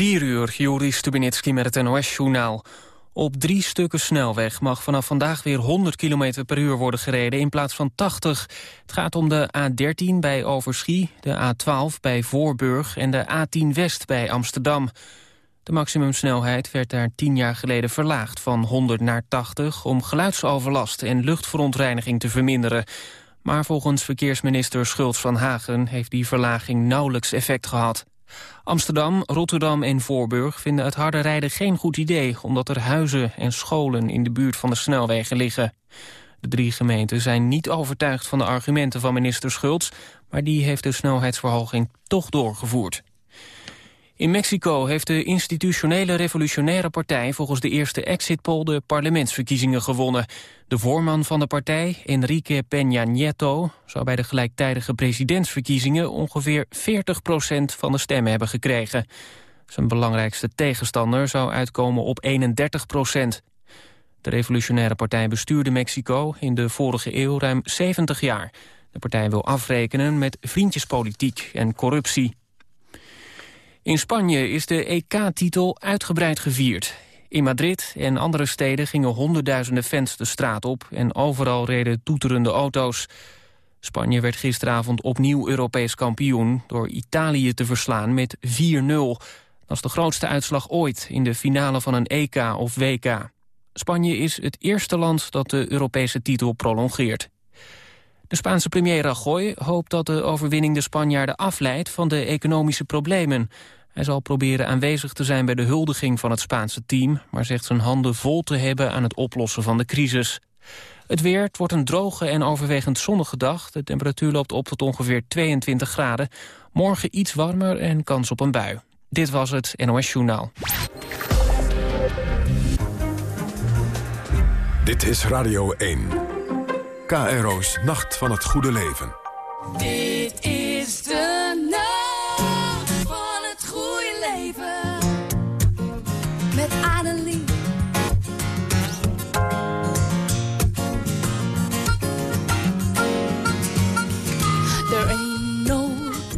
4 uur, Joris Stubinitski met het NOS-journaal. Op drie stukken snelweg mag vanaf vandaag weer 100 km per uur worden gereden in plaats van 80. Het gaat om de A13 bij Overschie, de A12 bij Voorburg en de A10 West bij Amsterdam. De maximumsnelheid werd daar tien jaar geleden verlaagd van 100 naar 80... om geluidsoverlast en luchtverontreiniging te verminderen. Maar volgens verkeersminister Schultz van Hagen heeft die verlaging nauwelijks effect gehad. Amsterdam, Rotterdam en Voorburg vinden het harde rijden geen goed idee... omdat er huizen en scholen in de buurt van de snelwegen liggen. De drie gemeenten zijn niet overtuigd van de argumenten van minister Schultz... maar die heeft de snelheidsverhoging toch doorgevoerd. In Mexico heeft de institutionele revolutionaire partij volgens de eerste exit poll de parlementsverkiezingen gewonnen. De voorman van de partij, Enrique Peña Nieto, zou bij de gelijktijdige presidentsverkiezingen ongeveer 40% van de stemmen hebben gekregen. Zijn belangrijkste tegenstander zou uitkomen op 31% De revolutionaire partij bestuurde Mexico in de vorige eeuw ruim 70 jaar. De partij wil afrekenen met vriendjespolitiek en corruptie. In Spanje is de EK-titel uitgebreid gevierd. In Madrid en andere steden gingen honderdduizenden fans de straat op... en overal reden toeterende auto's. Spanje werd gisteravond opnieuw Europees kampioen... door Italië te verslaan met 4-0. Dat is de grootste uitslag ooit in de finale van een EK of WK. Spanje is het eerste land dat de Europese titel prolongeert. De Spaanse premier Rajoy hoopt dat de overwinning de Spanjaarden afleidt van de economische problemen. Hij zal proberen aanwezig te zijn bij de huldiging van het Spaanse team... maar zegt zijn handen vol te hebben aan het oplossen van de crisis. Het weer, het wordt een droge en overwegend zonnige dag. De temperatuur loopt op tot ongeveer 22 graden. Morgen iets warmer en kans op een bui. Dit was het NOS Journaal. Dit is Radio 1. KRO's Nacht van het Goede Leven. Dit is de nacht van het goede leven. Met Adelie. There ain't no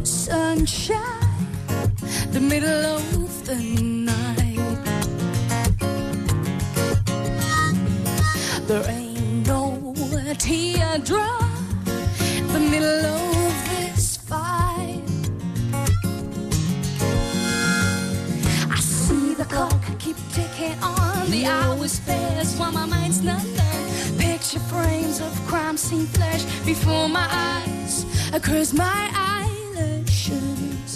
sunshine. The middle of the night. Teardrop. The middle of this fight. I see the clock keep ticking on. The hours pass while my mind's not done. Picture frames of crime scene flash before my eyes. Across my eyelashes.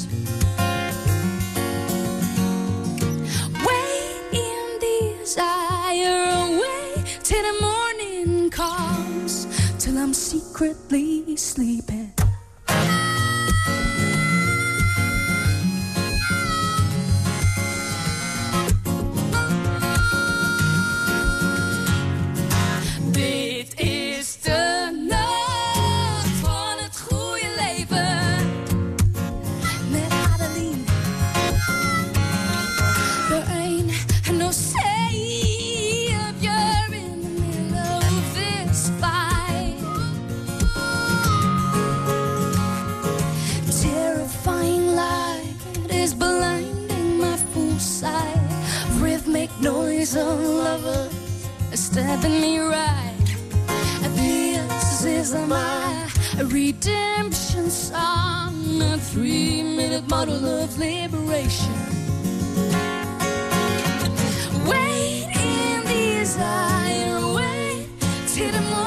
I'm secretly sleeping. Noise of lovers stabbing me right. This is my redemption song, a three-minute model of liberation. Wait in desire, wait till the morning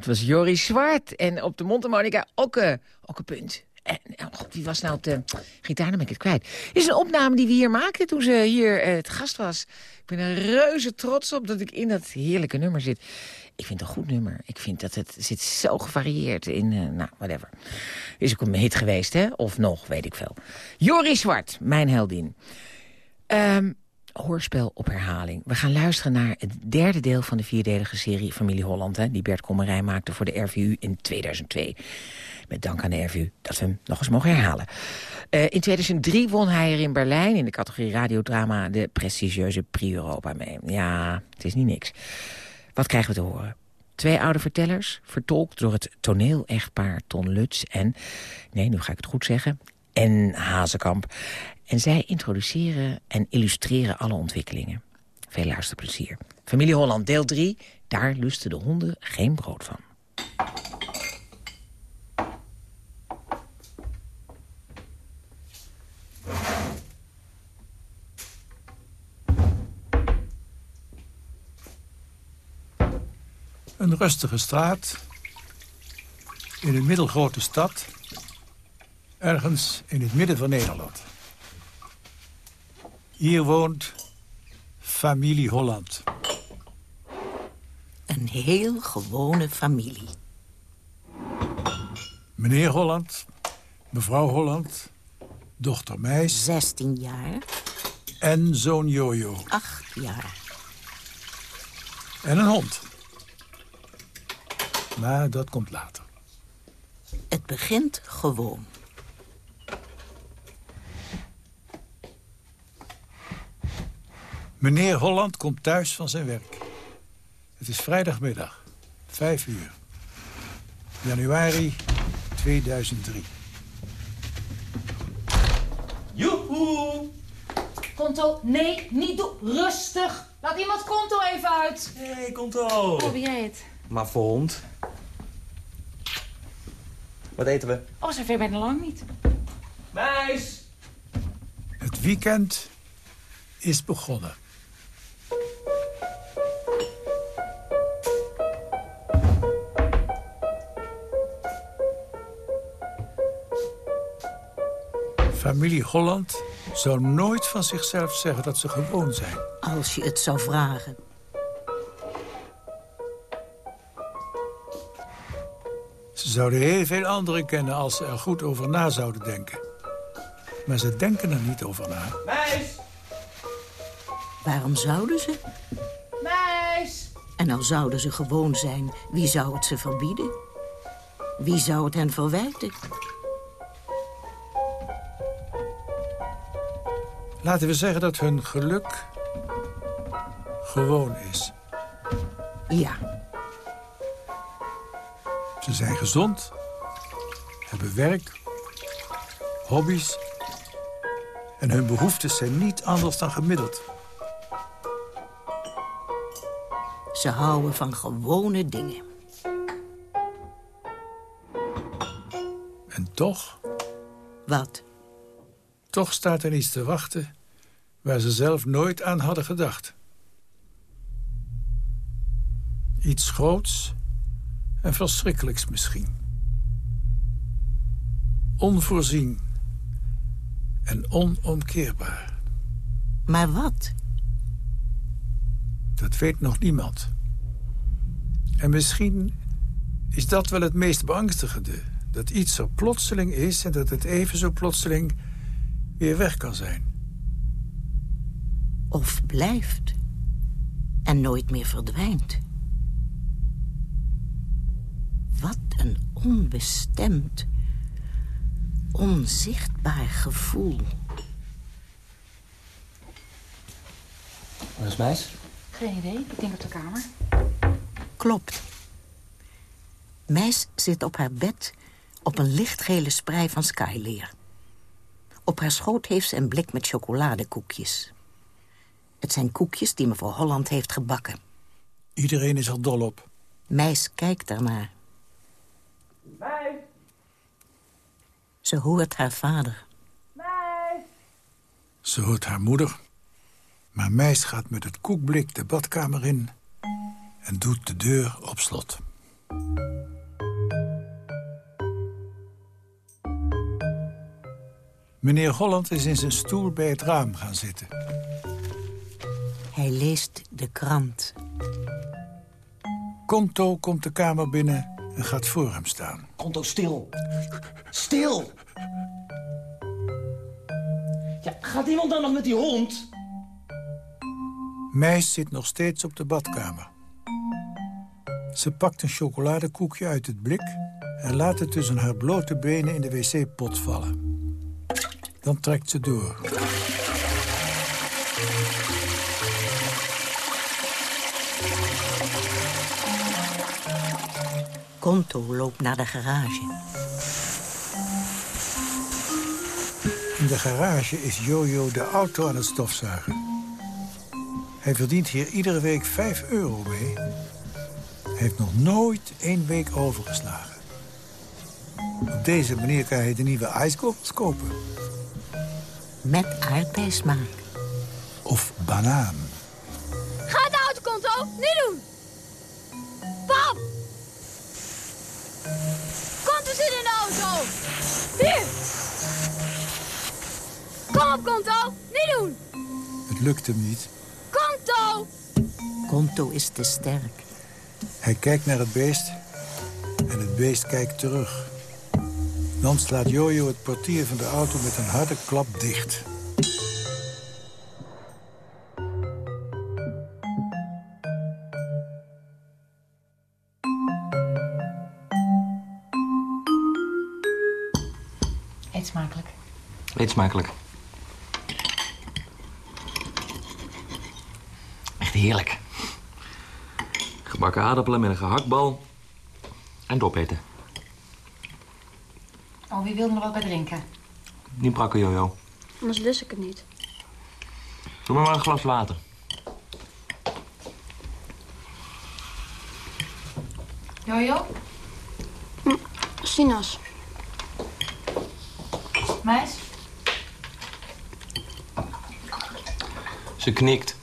Het was Joris Zwart. En op de mondharmonica Okke. Okke Punt. En, oh wie was nou op de gitaar? Dan ben ik het kwijt. Is een opname die we hier maakten toen ze hier het gast was. Ik ben er reuze trots op dat ik in dat heerlijke nummer zit. Ik vind het een goed nummer. Ik vind dat het zit zo gevarieerd in, uh, nou, whatever. Is ook een hit geweest, hè? Of nog, weet ik veel. Joris Zwart, mijn heldin. Um, hoorspel op herhaling. We gaan luisteren naar het derde deel van de vierdelige serie Familie Holland... Hè, die Bert Kommerij maakte voor de RVU in 2002. Met dank aan de RVU dat we hem nog eens mogen herhalen. Uh, in 2003 won hij er in Berlijn in de categorie radiodrama... de prestigieuze Prix Europa mee. Ja, het is niet niks. Wat krijgen we te horen? Twee oude vertellers, vertolkt door het toneel-echtpaar Ton Lutz en... nee, nu ga ik het goed zeggen... en Hazekamp. En zij introduceren en illustreren alle ontwikkelingen. Veel luisterplezier. Familie Holland, deel 3. Daar lusten de honden geen brood van. Een rustige straat in een middelgrote stad, ergens in het midden van Nederland. Hier woont familie Holland. Een heel gewone familie. Meneer Holland, mevrouw Holland, dochter Meis... 16 jaar. En zoon Jojo. 8 jaar. En een hond. Maar dat komt later. Het begint gewoon. Meneer Holland komt thuis van zijn werk. Het is vrijdagmiddag, 5 uur. Januari 2003. Joehoe! Konto, nee, niet doen. Rustig. Laat iemand Konto even uit. Hé, hey, Konto. Oh, ben jij het? Maar vond. Wat eten we? Oh, zover ben ik lang niet. Meis! Het weekend is begonnen. Familie Holland zou nooit van zichzelf zeggen dat ze gewoon zijn. Als je het zou vragen. Ze zouden heel veel anderen kennen als ze er goed over na zouden denken. Maar ze denken er niet over na. Meis! Waarom zouden ze? Meis! En al zouden ze gewoon zijn, wie zou het ze verbieden? Wie zou het hen verwijten? Laten we zeggen dat hun geluk gewoon is. Ja. Ze zijn gezond, hebben werk, hobby's... en hun behoeftes zijn niet anders dan gemiddeld. Ze houden van gewone dingen. En toch, Wat? Toch staat er iets te wachten... waar ze zelf nooit aan hadden gedacht. Iets groots en verschrikkelijks misschien. Onvoorzien en onomkeerbaar. Maar wat? Dat weet nog niemand. En misschien is dat wel het meest beangstigende. Dat iets er plotseling is en dat het even zo plotseling weer weg kan zijn. Of blijft. En nooit meer verdwijnt. Wat een onbestemd, onzichtbaar gevoel. Waar is Meis? Geen idee. Ik denk op de kamer. Klopt. Meis zit op haar bed op een lichtgele sprei van skyleer. Op haar schoot heeft ze een blik met chocoladekoekjes. Het zijn koekjes die mevrouw Holland heeft gebakken. Iedereen is er dol op. Meis kijkt daarnaar. Meis! Ze hoort haar vader. Meis! Ze hoort haar moeder. Maar Meis gaat met het koekblik de badkamer in... en doet de deur op slot. Meneer Holland is in zijn stoel bij het raam gaan zitten. Hij leest de krant. Konto komt de kamer binnen en gaat voor hem staan. Konto, stil. Stil! Ja, gaat iemand dan nog met die hond? Meis zit nog steeds op de badkamer. Ze pakt een chocoladekoekje uit het blik... en laat het tussen haar blote benen in de wc-pot vallen. Dan trekt ze door. Konto loopt naar de garage. In de garage is Jojo de auto aan het stofzuigen. Hij verdient hier iedere week 5 euro mee. Hij heeft nog nooit één week overgeslagen. Op deze manier kan hij de nieuwe ijskogels kopen. Met aardbeismaak. Of banaan. Ga de auto, Konto. Niet doen. Pap. Konto zit in de auto. Hier. Kom op, Konto. Niet doen. Het lukt hem niet. Konto. Konto is te sterk. Hij kijkt naar het beest en het beest kijkt terug. Dan slaat Jojo het portier van de auto met een harde klap dicht. Eet smakelijk. Eet smakelijk. Echt heerlijk. Gebakken aardappelen met een gehaktbal. En opeten. Oh, wie wil er nog wat bij drinken? Niet brakken, jojo. Anders lust ik het niet. Doe maar maar een glas water. Jojo? Sinaas. Meis? Ze knikt.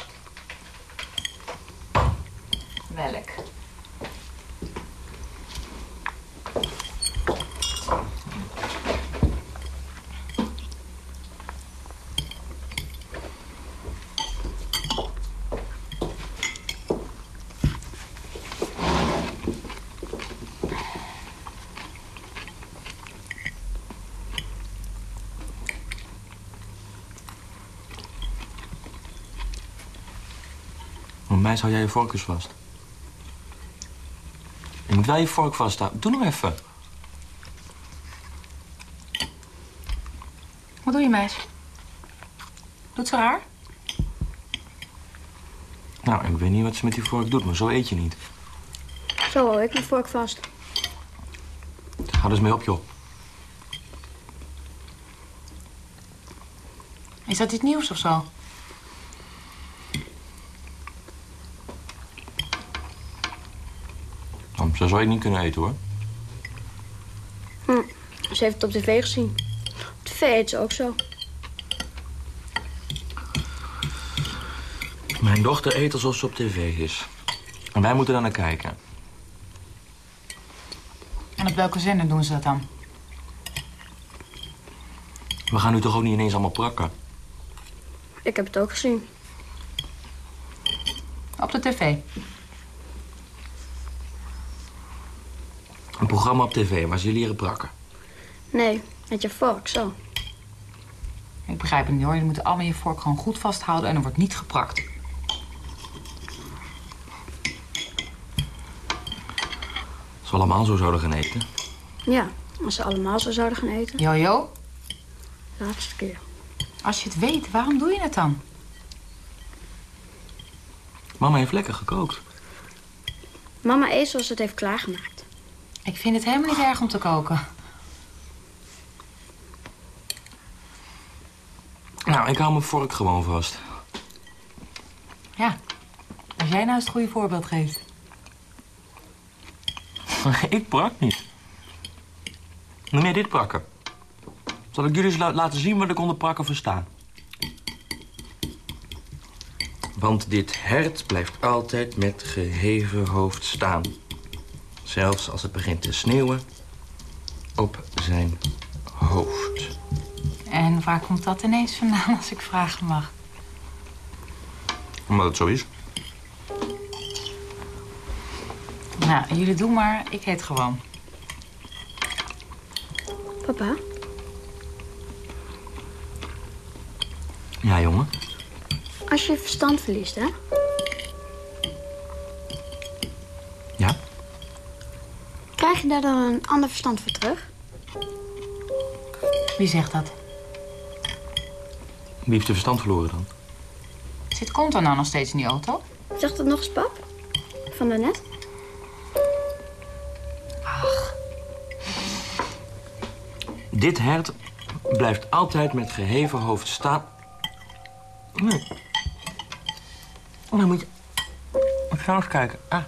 Melk. Maar mij hou jij je vork eens vast. Je moet wel je vork vasthouden. Doe nog even. Wat doe je, meis? Doet ze raar? Nou, ik weet niet wat ze met die vork doet, maar zo eet je niet. Zo hou ik mijn vork vast. Ga dus mee op, joh. Is dat iets nieuws of zo? Zo zou je niet kunnen eten, hoor. Hm. Ze heeft het op tv gezien. Op tv eet ze ook zo. Mijn dochter eet alsof ze op tv is. En wij moeten daar naar kijken. En op welke zender doen ze dat dan? We gaan nu toch ook niet ineens allemaal prakken? Ik heb het ook gezien. Op de tv. Een programma op tv waar ze je leren prakken. Nee, met je vork, zo. Ik begrijp het niet hoor. Je moet allemaal je vork gewoon goed vasthouden en er wordt niet geprakt. Als we allemaal zo zouden gaan eten. Ja, als ze allemaal zo zouden gaan eten. Jojo, Laatste keer. als je het weet, waarom doe je het dan? Mama heeft lekker gekookt. Mama eet zoals ze het heeft klaargemaakt. Ik vind het helemaal niet erg om te koken. Nou, ik hou mijn vork gewoon vast. Ja, als jij nou eens het goede voorbeeld geeft. ik prak niet. Jij dit prakken? Zal ik jullie eens la- laten zien wat ik onder prakken versta? Want dit hert blijft altijd met geheven hoofd staan. Zelfs als het begint te sneeuwen op zijn hoofd. En waar komt dat ineens vandaan, als ik vragen mag? Omdat het zo is. Nou, jullie doen maar. Ik eet gewoon. Papa, Ja, jongen. als je verstand verliest, hè? Ja? Krijg je daar dan een ander verstand voor terug? Wie zegt dat? Wie heeft de verstand verloren dan? Zit Konto nou nog steeds in die auto? Zegt dat nog eens pap? Van daarnet? Dit hert blijft altijd met geheven hoofd staan. Nee. Oh, dan moet je... Ik ga eens kijken. Ah.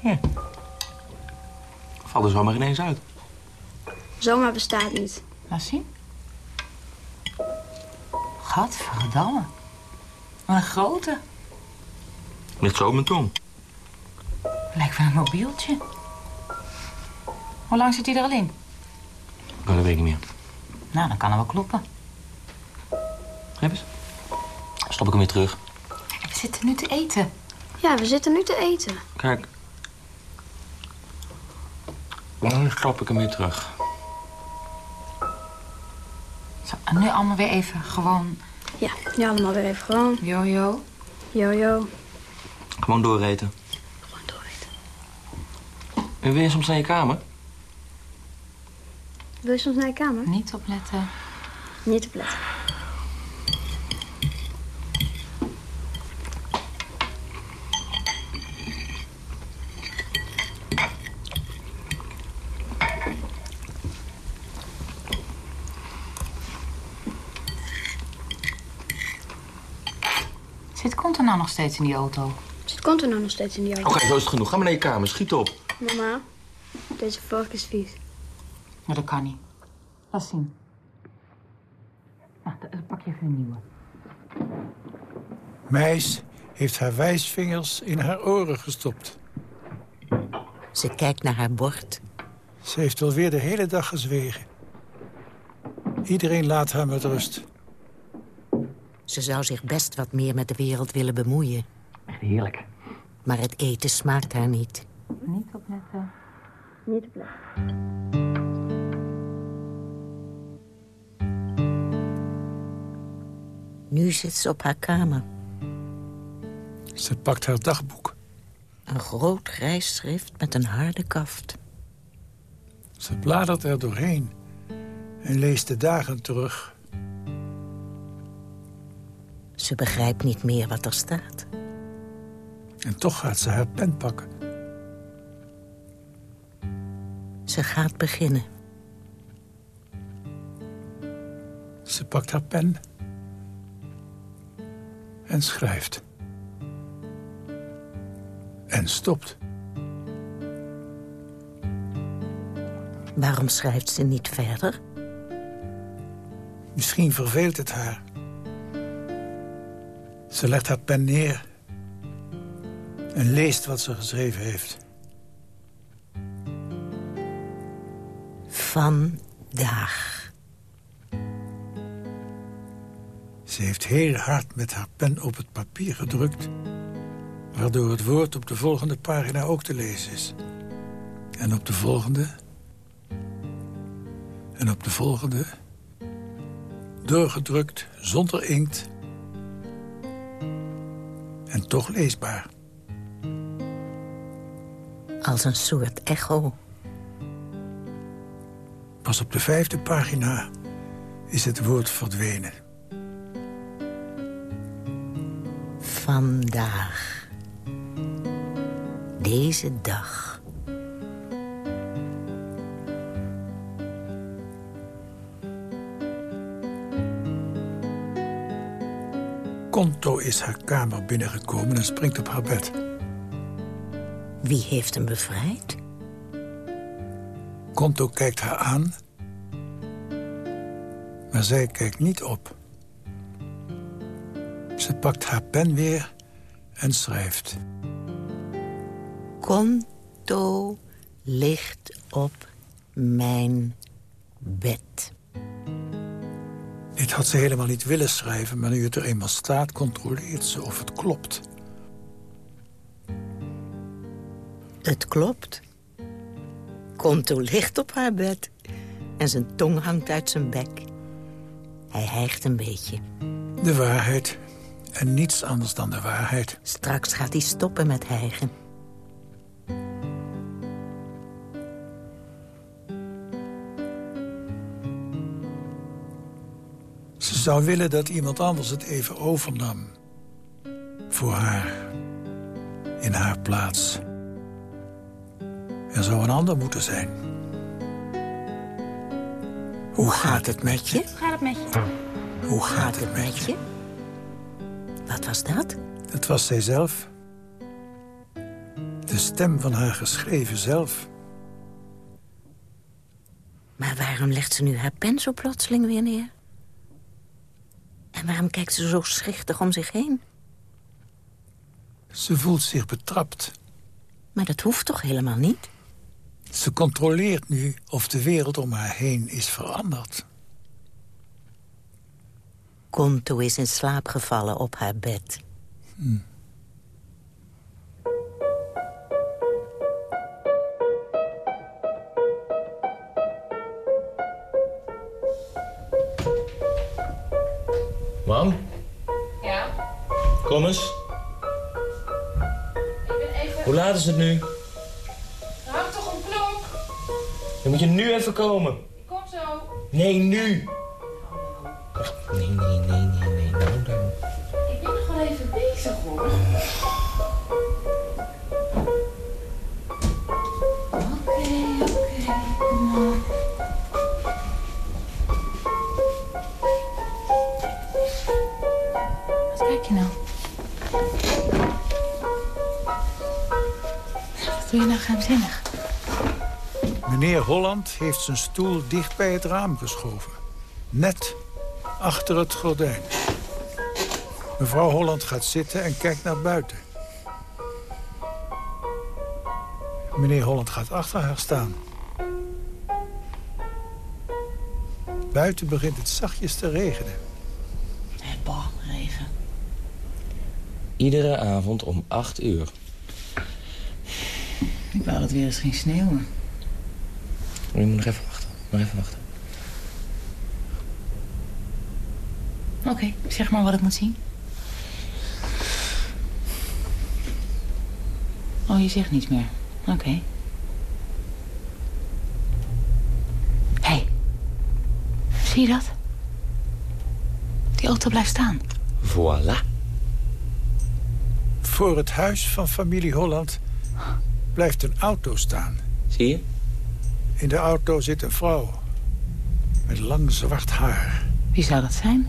Hier. Valt er zomaar ineens uit. Zomaar bestaat niet. Laat zien. Gadverdamme. Wat een grote. Ligt zo op mijn tong. Lijkt wel een mobieltje. Hoe lang zit hij er al in? Oh, dat weet ik niet meer. Nou, dan kan hij wel kloppen. Geef eens. Stop ik hem weer terug. We zitten nu te eten. Ja, we zitten nu te eten. Kijk. Dan stop ik hem weer terug. Zo, en nu allemaal weer even gewoon... Ja, nu allemaal weer even gewoon. Jojo. Jojo. Gewoon dooreten. Gewoon dooreten. En wil je soms naar je kamer? Wil je soms naar je kamer? Niet opletten. Niet op nog steeds in die auto? Zit Konto nou nog steeds in die auto? Oké, zo is het genoeg. Ga maar naar je kamer. Schiet op. Mama, deze vork is vies. Maar dat kan niet. Laat zien. Nou, dan pak je even een nieuwe. Meis heeft haar wijsvingers in haar oren gestopt. Ze kijkt naar haar bord. Ze heeft alweer de hele dag gezwegen. Iedereen laat haar met rust. Ze zou zich best wat meer met de wereld willen bemoeien. Echt heerlijk. Maar het eten smaakt haar niet. Niet opletten. Niet op letten. Nu zit ze op haar kamer. Ze pakt haar dagboek. Een groot grijs schrift met een harde kaft. Ze bladert er doorheen en leest de dagen terug. Ze begrijpt niet meer wat er staat. En toch gaat ze haar pen pakken. Ze gaat beginnen. Ze pakt haar pen en schrijft. En stopt. Waarom schrijft ze niet verder? Misschien verveelt het haar. Ze legt haar pen neer en leest wat ze geschreven heeft. Vandaag. Ze heeft heel hard met haar pen op het papier gedrukt... waardoor het woord op de volgende pagina ook te lezen is. En op de volgende... en op de volgende... doorgedrukt, zonder inkt... toch leesbaar. Als een soort echo. Pas op de vijfde pagina is het woord verdwenen. Vandaag. Deze dag. Konto is haar kamer binnengekomen en springt op haar bed. Wie heeft hem bevrijd? Konto kijkt haar aan, maar zij kijkt niet op. Ze pakt haar pen weer en schrijft. Konto ligt op mijn bed. Dit had ze helemaal niet willen schrijven, maar nu het er eenmaal staat... controleert ze of het klopt. Het klopt. Conto ligt op haar bed en zijn tong hangt uit zijn bek. Hij hijgt een beetje. De waarheid. En niets anders dan de waarheid. Straks gaat hij stoppen met hijgen. Zou willen dat iemand anders het even overnam. Voor haar. In haar plaats. Er zou een ander moeten zijn. Hoe gaat het met je? Gaat het met je? Hoe gaat het met je? Wat was dat? Het was zijzelf. De stem van haar geschreven zelf. Maar waarom legt ze nu haar pen zo plotseling weer neer? En waarom kijkt ze zo schichtig om zich heen? Ze voelt zich betrapt. Maar dat hoeft toch helemaal niet? Ze controleert nu of de wereld om haar heen is veranderd. Conto is in slaap gevallen op haar bed. Hm. Mam, Ja? kom eens. Ik ben even... Hoe laat is het nu? Er hangt toch een klok? Dan moet je nu even komen. Ik kom zo. Nee, nu. Ach, Nee, nee, nee, Meneer Holland heeft zijn stoel dicht bij het raam geschoven. Net achter het gordijn. Mevrouw Holland gaat zitten en kijkt naar buiten. Meneer Holland gaat achter haar staan. Buiten begint het zachtjes te regenen. Bah, regen. Iedere avond om 8 uur. Ik wou dat het weer eens ging sneeuwen. Je moet nog even wachten. Nog even wachten. Oké, zeg maar wat ik moet zien. Oh, je zegt niets meer. Oké. Hé. Hey. Zie je dat? Die auto blijft staan. Voilà. Voor het huis van familie Holland blijft een auto staan. Zie je? In de auto zit een vrouw. Met lang zwart haar. Wie zou dat zijn?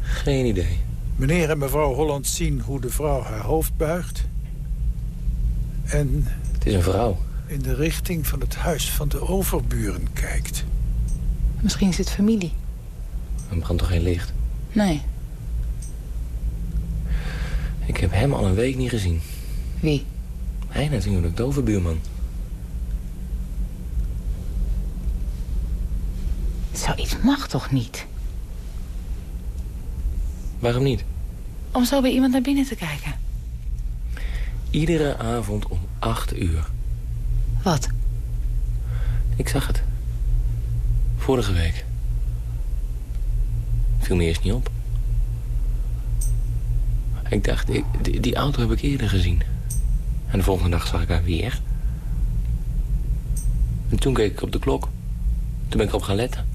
Geen idee. Meneer en mevrouw Holland zien hoe de vrouw haar hoofd buigt. En Het is een vrouw. in de richting van het huis van de overburen kijkt. Misschien is het familie. Er brandt toch geen licht? Nee. Ik heb hem al een week niet gezien. Wie? Hij natuurlijk, de overbuurman. Zoiets mag toch niet? Waarom niet? Om zo bij iemand naar binnen te kijken. Iedere avond om 8 uur. Wat? Ik zag het. Vorige week. Viel me eerst niet op. Ik dacht, ik- die, die auto heb ik eerder gezien. En de volgende dag zag ik haar weer. En toen keek ik op de klok. Toen ben ik erop gaan letten.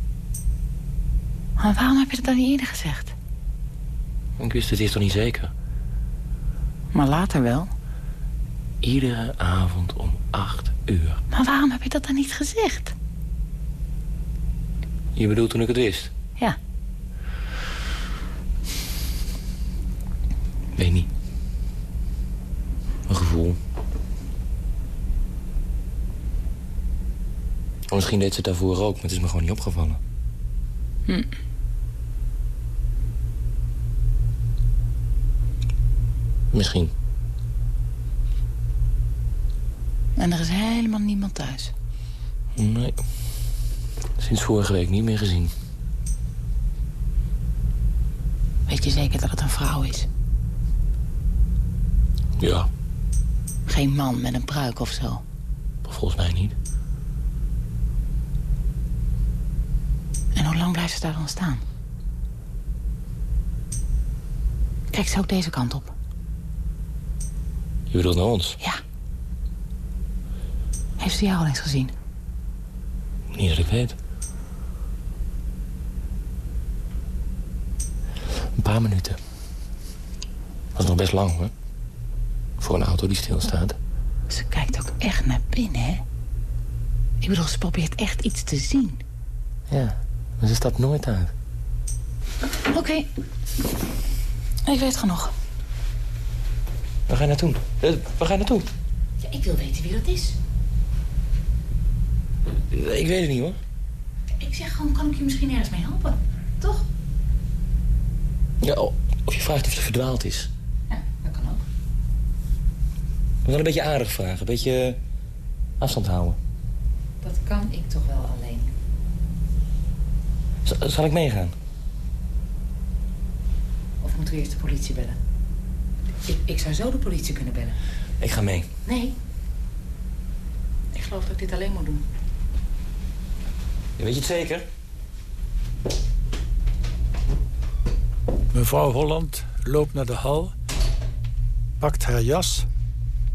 Maar waarom heb je dat dan niet eerder gezegd? Ik wist het eerst toch niet zeker. Maar later wel. Iedere avond om 8 uur. Maar waarom heb je dat dan niet gezegd? Je bedoelt toen ik het wist? Ja. Weet niet. Een gevoel. Of Misschien deed ze het daarvoor ook, maar het is me gewoon niet opgevallen. Hm. Misschien. En er is helemaal niemand thuis. Nee. Sinds vorige week niet meer gezien. Weet je zeker dat het een vrouw is? Ja, Geen man met een pruik of zo? volgens mij niet. En hoe lang blijft ze daar dan staan? Kijk ze ook deze kant op. Je bedoelt naar ons? Ja. Heeft ze jou al eens gezien? Niet dat ik weet. Een paar minuten. Dat is nog best lang, hoor. Voor een auto die stilstaat. Ze kijkt ook echt naar binnen, hè? Ik bedoel, ze probeert echt iets te zien. Ja, maar ze stapt nooit uit. Oké. Ik weet genoeg. Waar ga je naartoe? Eh, waar ga je naartoe? Ja, ik wil weten wie dat is. Ik weet het niet, hoor. Ik zeg gewoon, kan ik je misschien ergens mee helpen? Toch? Ja, of je vraagt of ze verdwaald is. Ja, dat kan ook. Maar wel een beetje aardig vragen. Een beetje eh, afstand houden. Dat kan ik toch wel alleen. Z- zal ik meegaan? Of moeten we eerst de politie bellen? Ik, ik zou zo de politie kunnen bellen. Ik ga mee. Nee. Ik geloof dat ik dit alleen moet doen. Weet je het zeker? Mevrouw Holland loopt naar de hal, pakt haar jas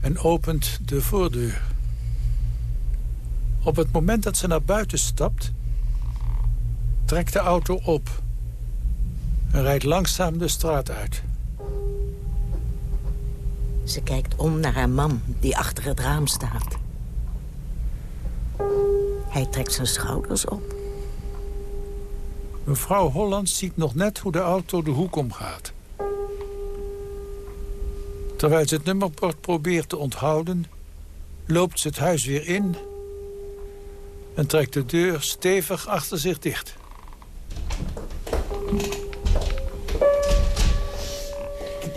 en opent de voordeur. Op het moment dat ze naar buiten stapt, trekt de auto op en rijdt langzaam de straat uit. Ze kijkt om naar haar man, die achter het raam staat. Hij trekt zijn schouders op. Mevrouw Holland ziet nog net hoe de auto de hoek omgaat. Terwijl ze het nummerbord probeert te onthouden... loopt ze het huis weer in... en trekt de deur stevig achter zich dicht.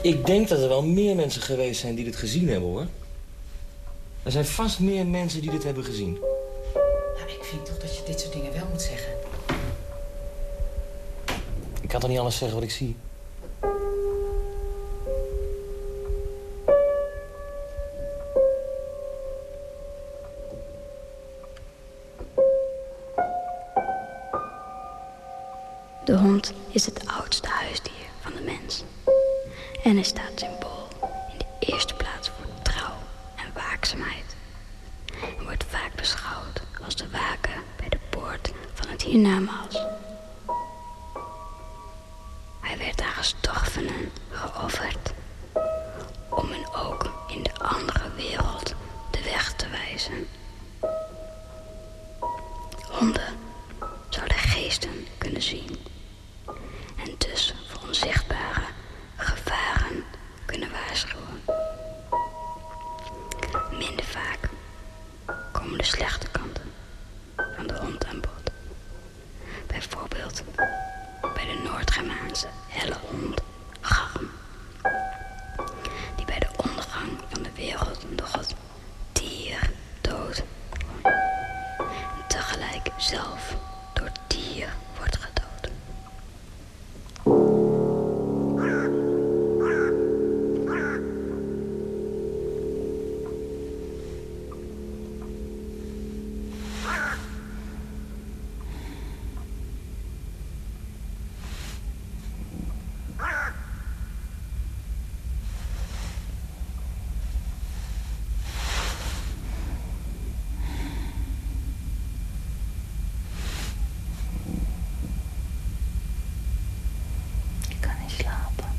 Ik denk dat er wel meer mensen geweest zijn die dit gezien hebben, hoor. Er zijn vast meer mensen die dit hebben gezien. Nou, ik vind toch dat je dit soort dingen wel moet zeggen. Ik kan toch niet alles zeggen wat ik zie? De hond is het En hij staat symbool in de eerste plaats voor trouw en waakzaamheid. En wordt vaak beschouwd als de waken bij de poort van het hiernamaals. Slapen.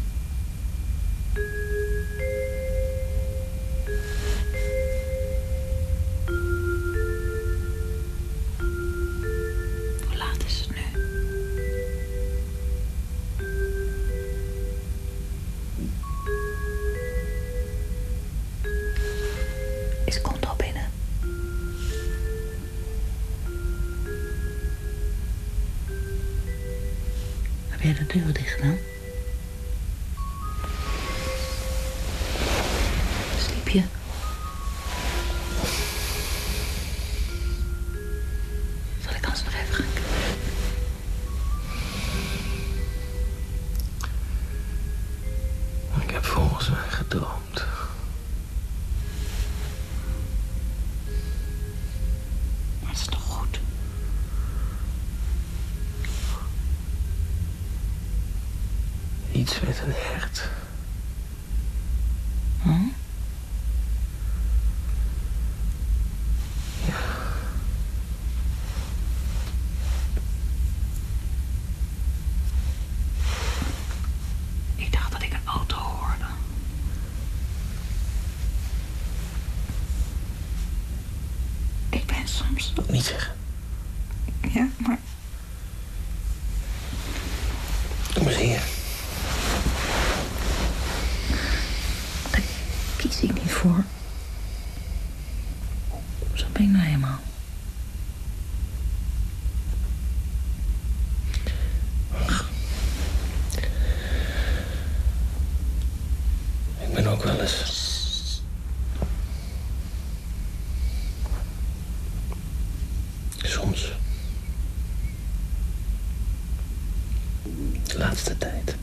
De laatste tijd.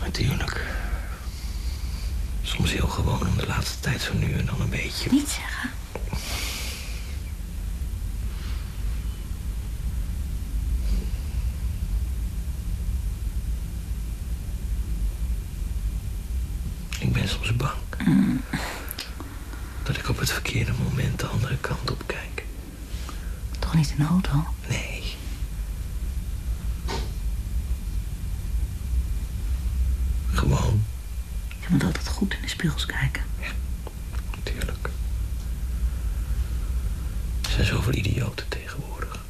Natuurlijk. Soms heel gewoon om de laatste tijd zo nu en dan een beetje. Niet zeggen. Ik ben soms bang. Dat ik op het verkeerde moment de andere kant op kijk. Toch niet in de auto? Nee. Gewoon, Je moet altijd goed in de spiegels kijken. natuurlijk. Er zijn zoveel idioten tegenwoordig.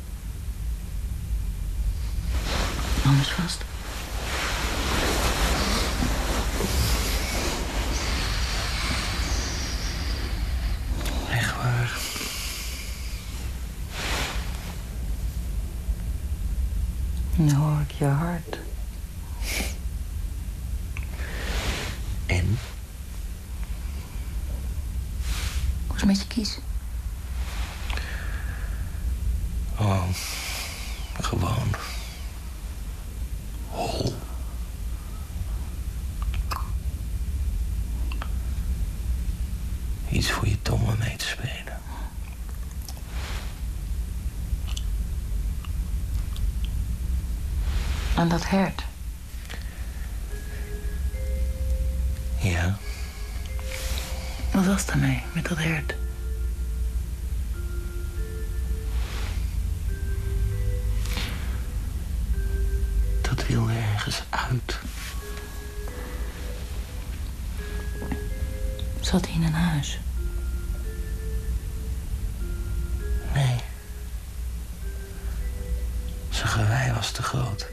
Hou eens vast. Echt waar. Nu hoor ik je hart. En? Hoe is het met je kies? Oh, gewoon. Hol. Iets voor je tong om mee te spelen. En dat hert. Ja, Wat was daarmee, met dat hert? Wilde ergens uit. Zat hij in een huis? Nee. Zijn gewei was te groot.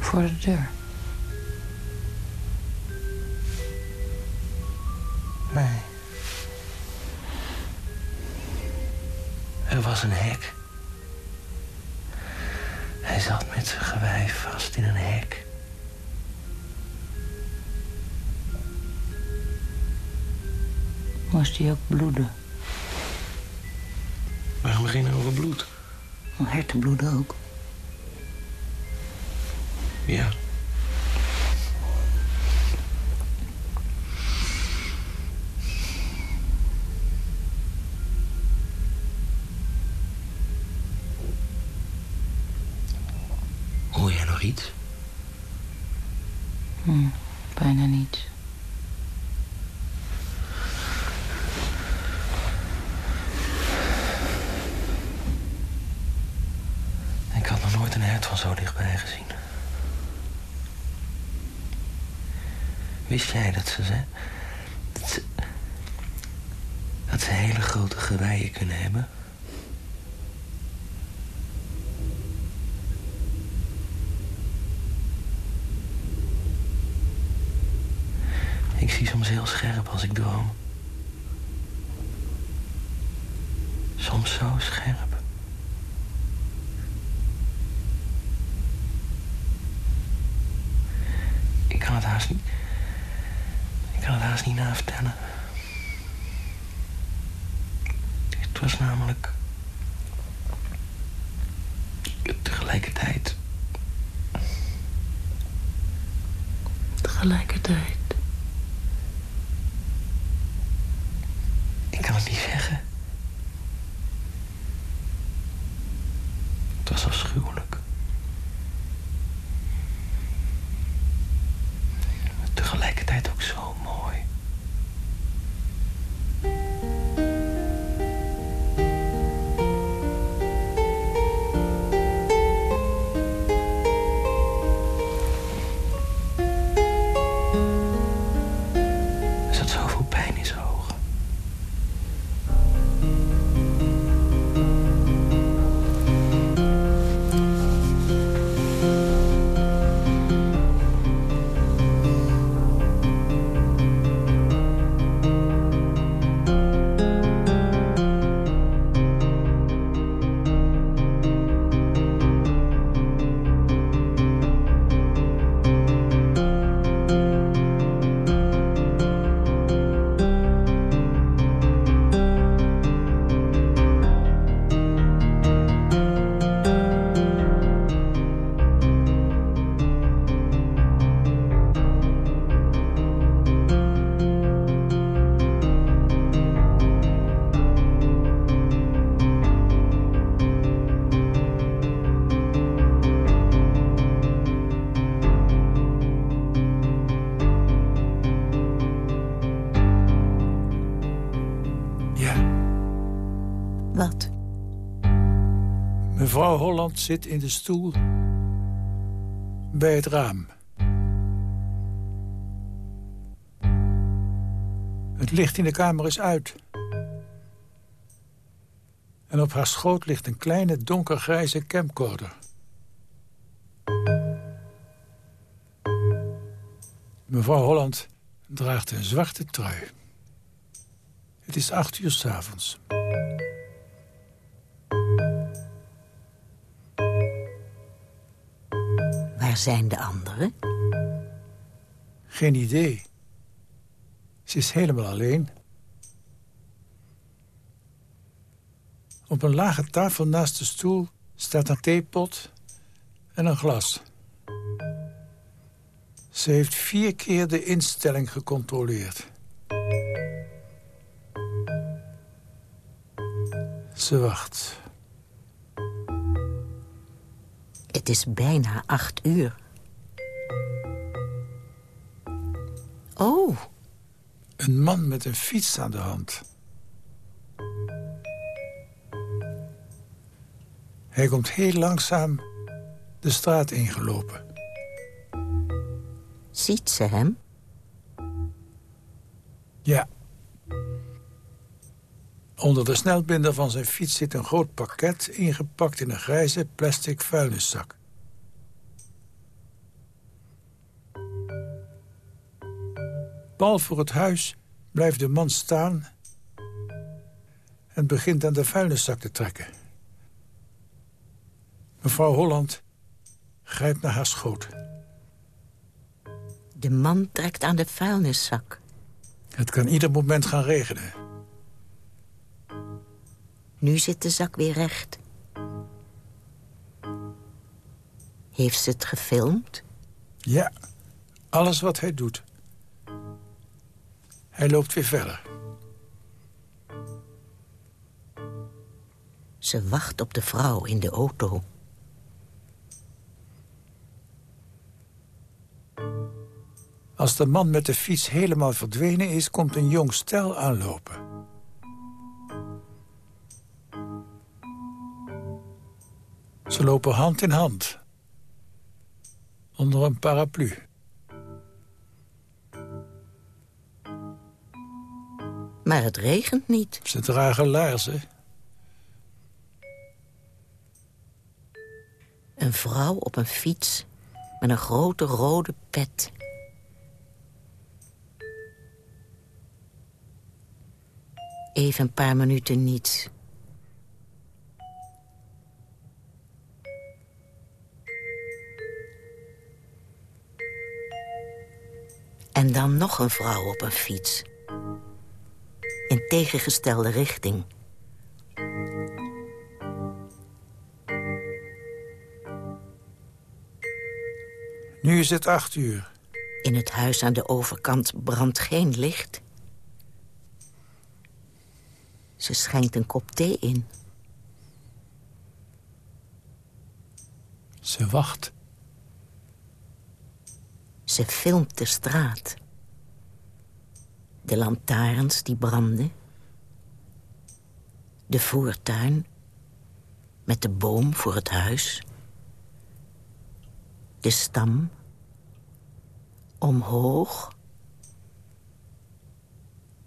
Voor de deur. Een hek. Hij zat met zijn gewei vast in een hek. Moest hij ook bloeden? Waarom begin over bloed? Om herten bloeden ook. Ja. Hoor jij nog iets? Hm, bijna niet. Ik had nog nooit een hert van zo dichtbij gezien. Wist jij dat ze ze... Dat ze, dat ze hele grote geweien kunnen hebben? Ik zie soms heel scherp als ik droom. Soms zo scherp. Ik kan het haast niet. Ik kan het haast niet navertellen. Het was namelijk... Tegelijkertijd... Tegelijkertijd... Wat? mevrouw Holland zit in de stoel bij het raam. Het licht in de kamer is uit. En op haar schoot ligt een kleine donkergrijze camcorder. Mevrouw Holland draagt een zwarte trui. Het is acht uur s'avonds. Waar zijn de anderen? Geen idee. Ze is helemaal alleen. Op een lage tafel naast de stoel staat een theepot en een glas. Ze heeft vier keer de instelling gecontroleerd. Ze wacht. Het is bijna acht uur. Oh, Een man met een fiets aan de hand. Hij komt heel langzaam de straat ingelopen. ziet ze hem? Ja. Onder de snelbinder van zijn fiets zit een groot pakket... ingepakt in een grijze plastic vuilniszak. Pal voor het huis blijft de man staan... en begint aan de vuilniszak te trekken. Mevrouw Holland grijpt naar haar schoot. De man trekt aan de vuilniszak. Het kan ieder moment gaan regenen. Nu zit de zak weer recht. Heeft ze het gefilmd? Ja, alles wat hij doet. Hij loopt weer verder. Ze wacht op de vrouw in de auto. Als de man met de fiets helemaal verdwenen is... komt een jong stel aanlopen. Ze lopen hand in hand. Onder een paraplu. Maar het regent niet. Ze dragen laarzen. Een vrouw op een fiets met een grote rode pet. Even een paar minuten niets. En dan nog een vrouw op een fiets. In tegengestelde richting. Nu is het acht uur. In het huis aan de overkant brandt geen licht. Ze schenkt een kop thee in. Ze wacht. Ze filmt de straat. De lantaarns die branden. De voortuin. Met de boom voor het huis. De stam. Omhoog.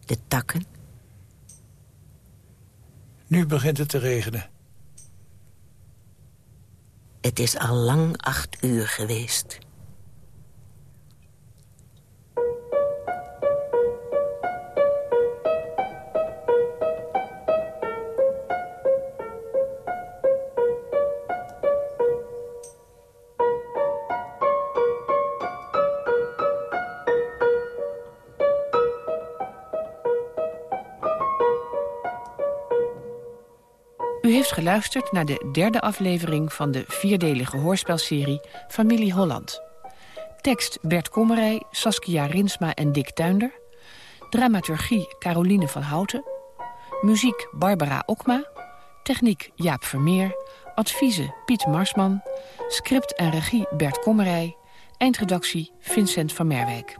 De takken. Nu begint het te regenen. Het is al lang acht uur geweest. Geluisterd naar de derde aflevering van de vierdelige hoorspelserie Familie Holland. Tekst Bert Kommerij, Saskia Rinsma en Dick Tuinder. Dramaturgie Caroline van Houten. Muziek Barbara Okma. Techniek Jaap Vermeer. Adviezen Piet Marsman. Script en regie Bert Kommerij. Eindredactie Vincent van Merwijk.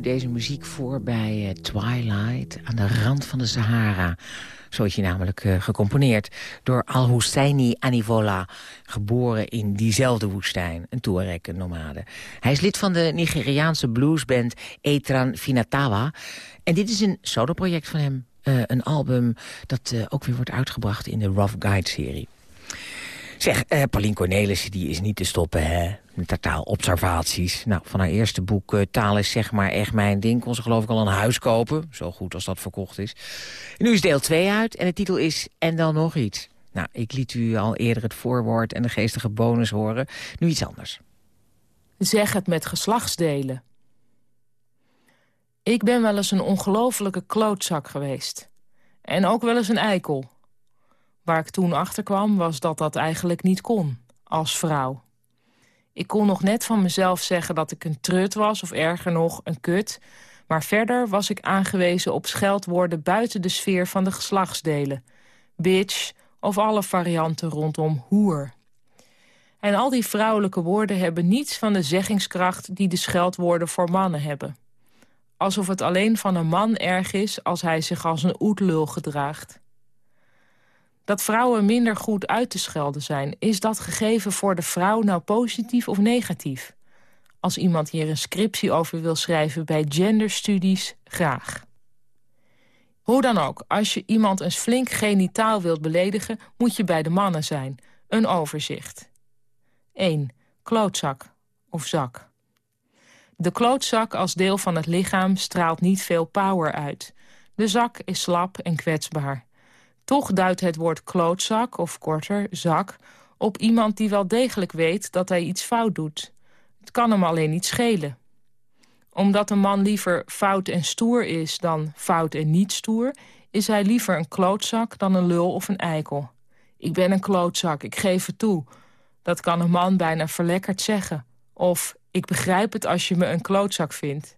Deze muziek voor bij eh, Twilight aan de rand van de Sahara. Zo is hij namelijk uh, gecomponeerd door Al-Husseini Anivola... geboren in diezelfde woestijn, een Tuareg-nomade. Hij is lid van de Nigeriaanse bluesband Etran Finatawa. En dit is een soloproject van hem. Uh, een album dat ook weer wordt uitgebracht in de Rough Guide-serie. Zeg, uh, Pauline Cornelissen die is niet te stoppen, hè? Met taalobservaties. Nou, van haar eerste boek uh, Taal is zeg maar echt mijn ding... kon ze geloof ik al een huis kopen. Zo goed als dat verkocht is. Nu is deel 2 uit en de titel is En dan nog iets. Nou, ik liet u al eerder het voorwoord en de geestige bonus horen. Nu iets anders. Zeg het met geslachtsdelen. Ik ben wel eens een ongelofelijke klootzak geweest. En ook wel eens een eikel. Waar ik toen achter kwam was dat dat eigenlijk niet kon, als vrouw. Ik kon nog net van mezelf zeggen dat ik een trut was, of erger nog, een kut. Maar verder was ik aangewezen op scheldwoorden buiten de sfeer van de geslachtsdelen. Bitch of alle varianten rondom hoer. En al die vrouwelijke woorden hebben niets van de zeggingskracht... die de scheldwoorden voor mannen hebben. Alsof het alleen van een man erg is als hij zich als een oetlul gedraagt. Dat vrouwen minder goed uit te schelden zijn... is dat gegeven voor de vrouw nou positief of negatief? Als iemand hier een scriptie over wil schrijven bij genderstudies, graag. Hoe dan ook, als je iemand eens flink genitaal wilt beledigen... moet je bij de mannen zijn. Een overzicht. 1. Klootzak of zak. De klootzak als deel van het lichaam straalt niet veel power uit. De zak is slap en kwetsbaar. Toch duidt het woord klootzak, of korter, zak... op iemand die wel degelijk weet dat hij iets fout doet. Het kan hem alleen niet schelen. Omdat een man liever fout en stoer is dan fout en niet stoer... is hij liever een klootzak dan een lul of een eikel. Ik ben een klootzak, ik geef het toe. Dat kan een man bijna verlekkerd zeggen. Of, ik begrijp het als je me een klootzak vindt.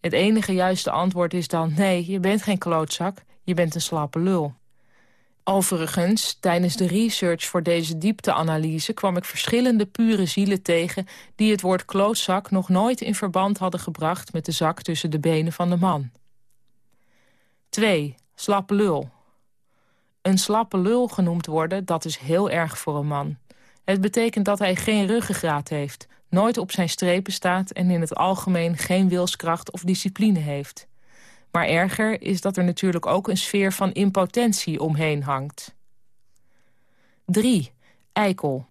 Het enige juiste antwoord is dan... nee, je bent geen klootzak, je bent een slappe lul. Overigens, tijdens de research voor deze diepteanalyse... kwam ik verschillende pure zielen tegen... die het woord klootzak nog nooit in verband hadden gebracht... met de zak tussen de benen van de man. 2. Slappe lul. Een slappe lul genoemd worden, dat is heel erg voor een man. Het betekent dat hij geen ruggengraat heeft... nooit op zijn strepen staat... en in het algemeen geen wilskracht of discipline heeft... Maar erger is dat er natuurlijk ook een sfeer van impotentie omheen hangt. 3. Eikel.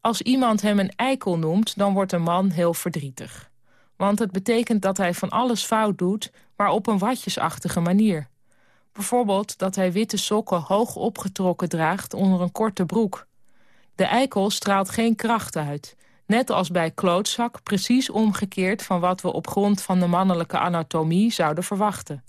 Als iemand hem een eikel noemt, dan wordt een man heel verdrietig. Want het betekent dat hij van alles fout doet, maar op een watjesachtige manier. Bijvoorbeeld dat hij witte sokken hoog opgetrokken draagt onder een korte broek. De eikel straalt geen kracht uit. Net als bij klootzak precies omgekeerd van wat we op grond van de mannelijke anatomie zouden verwachten.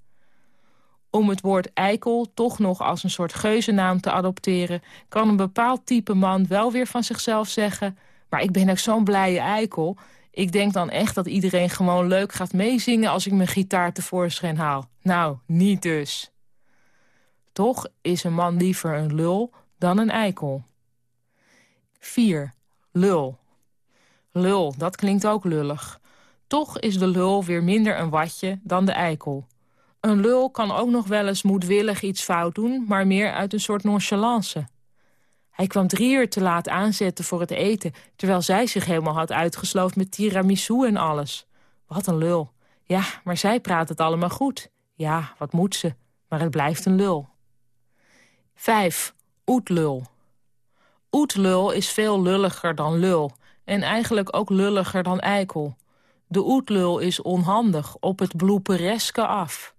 Om het woord eikel toch nog als een soort geuzennaam te adopteren... kan een bepaald type man wel weer van zichzelf zeggen... maar ik ben ook zo'n blije eikel. Ik denk dan echt dat iedereen gewoon leuk gaat meezingen... als ik mijn gitaar tevoorschijn haal. Nou, niet dus. Toch is een man liever een lul dan een eikel. 4. Lul. Lul, dat klinkt ook lullig. Toch is de lul weer minder een watje dan de eikel. Een lul kan ook nog wel eens moedwillig iets fout doen... maar meer uit een soort nonchalance. Hij kwam drie uur te laat aanzetten voor het eten... terwijl zij zich helemaal had uitgesloofd met tiramisu en alles. Wat een lul. Ja, maar zij praat het allemaal goed. Ja, wat moet ze? Maar het blijft een lul. 5. Oetlul. Oetlul is veel lulliger dan lul en eigenlijk ook lulliger dan eikel. De oetlul is onhandig, op het bloepereske af.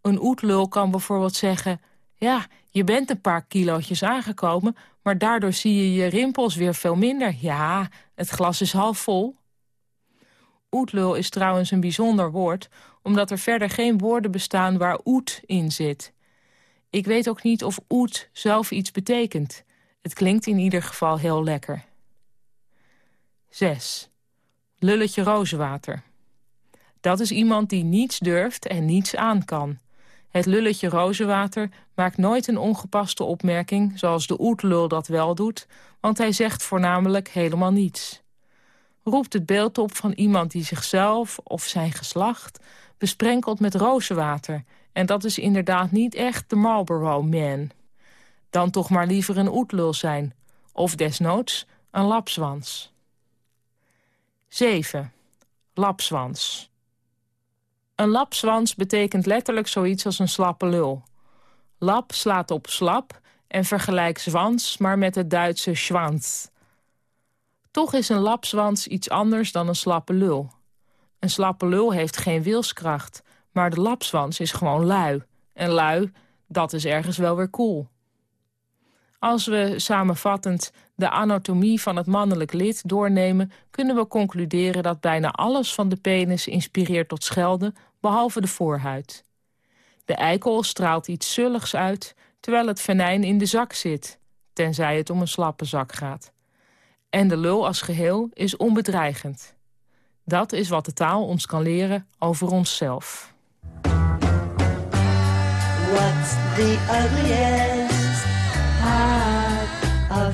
Een oetlul kan bijvoorbeeld zeggen... ja, je bent een paar kilootjes aangekomen... maar daardoor zie je je rimpels weer veel minder. Ja, het glas is half vol. Oetlul is trouwens een bijzonder woord... omdat er verder geen woorden bestaan waar oet in zit. Ik weet ook niet of oet zelf iets betekent. Het klinkt in ieder geval heel lekker. 6. Lulletje rozenwater. Dat is iemand die niets durft en niets aan kan. Het lulletje rozenwater maakt nooit een ongepaste opmerking... zoals de oetlul dat wel doet, want hij zegt voornamelijk helemaal niets. roept het beeld op van iemand die zichzelf of zijn geslacht besprenkelt met rozenwater. En dat is inderdaad niet echt de Marlboro Man. Dan toch maar liever een oetlul zijn. Of desnoods een lapswans. 7. Lapswans. Een lapswans betekent letterlijk zoiets als een slappe lul. Lap slaat op slap en vergelijkt zwans maar met het Duitse schwanz. Toch is een lapswans iets anders dan een slappe lul. Een slappe lul heeft geen wilskracht, maar de lapswans is gewoon lui. En lui, dat is ergens wel weer cool. Als we samenvattend de anatomie van het mannelijk lid doornemen... kunnen we concluderen dat bijna alles van de penis inspireert tot schelden... behalve de voorhuid. De eikel straalt iets zulligs uit, terwijl het venijn in de zak zit... tenzij het om een slappe zak gaat. En de lul als geheel is onbedreigend. Dat is wat de taal ons kan leren over onszelf. What's the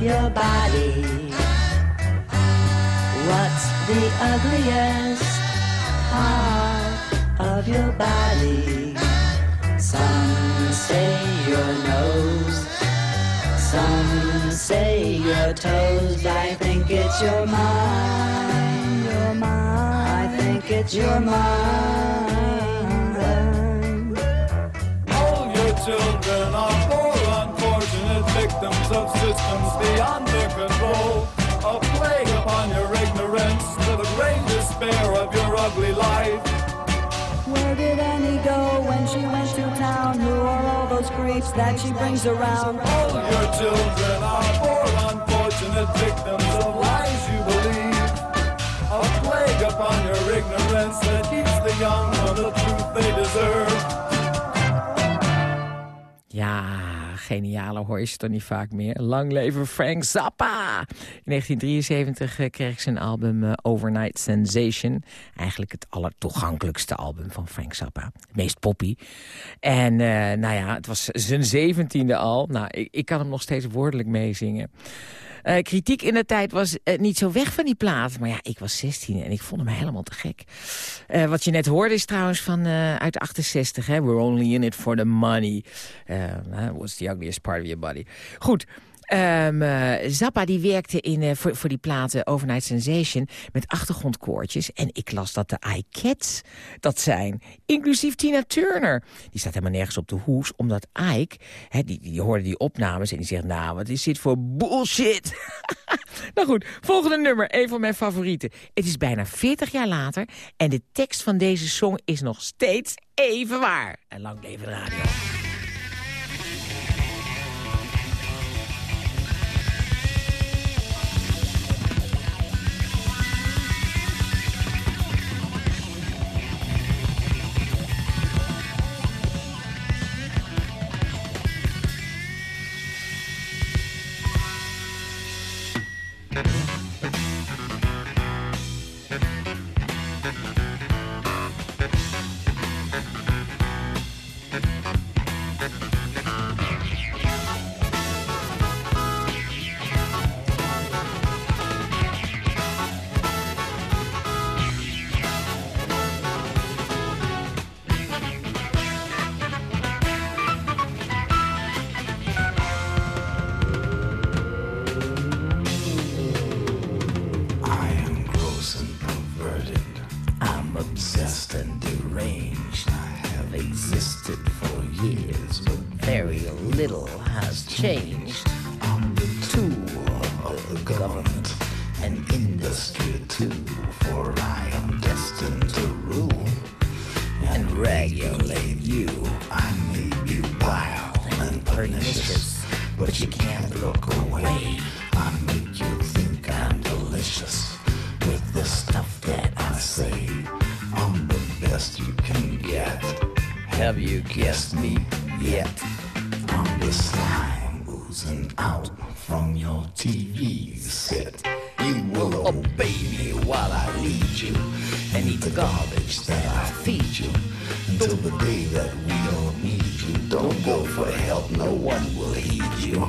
of your body? What's the ugliest part of your body? Some say your nose, some say your toes. I think it's your mind, your mind. I think it's your mind. Victims of systems beyond their control. A plague upon your ignorance, to the great despair of your ugly life. Where did Annie go when she went to town? Who are all those creeps that she brings around? All your children are poor, unfortunate victims of lies you believe. A plague upon your ignorance that keeps the young from the truth they deserve. Ja, geniale hoor je ze toch niet vaak meer. Lang leven Frank Zappa! In 1973 eh, kreeg ik zijn album eh, Overnight Sensation. Eigenlijk het allertoegankelijkste album van Frank Zappa. Het meest poppy. En eh, nou ja, het was zijn zeventiende al. Nou, ik, ik kan hem nog steeds woordelijk meezingen. Eh, kritiek in de tijd was eh, niet zo weg van die plaat. Maar ja, ik was 16 en ik vond hem helemaal te gek. Eh, wat je net hoorde is trouwens van uit 68. Hè? We're only in it for the money. what's the ugliest part of your body? Goed. Um, Zappa die werkte in, uh, voor, die platen Overnight Sensation met achtergrondkoortjes. En ik las dat de iCats dat zijn. Inclusief Tina Turner. Die staat helemaal nergens op de hoes. Omdat Ike, hè, die, die hoorde die opnames en die zegt... Nou, wat is dit voor bullshit? nou goed, volgende nummer. Een van mijn favorieten. Het is bijna 40 jaar later. En de tekst van deze song is nog steeds even waar. En lang leven de radio. No one will heed you.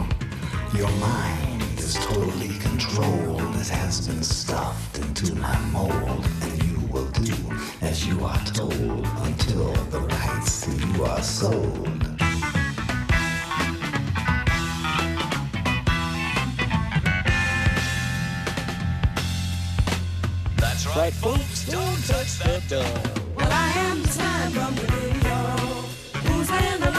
Your mind is totally controlled. It has been stuffed into my mold. And you will do as you are told until the rights to you are sold. That's right, folks, don't touch that door. Well, I am the sign from within, y'all. Who's in the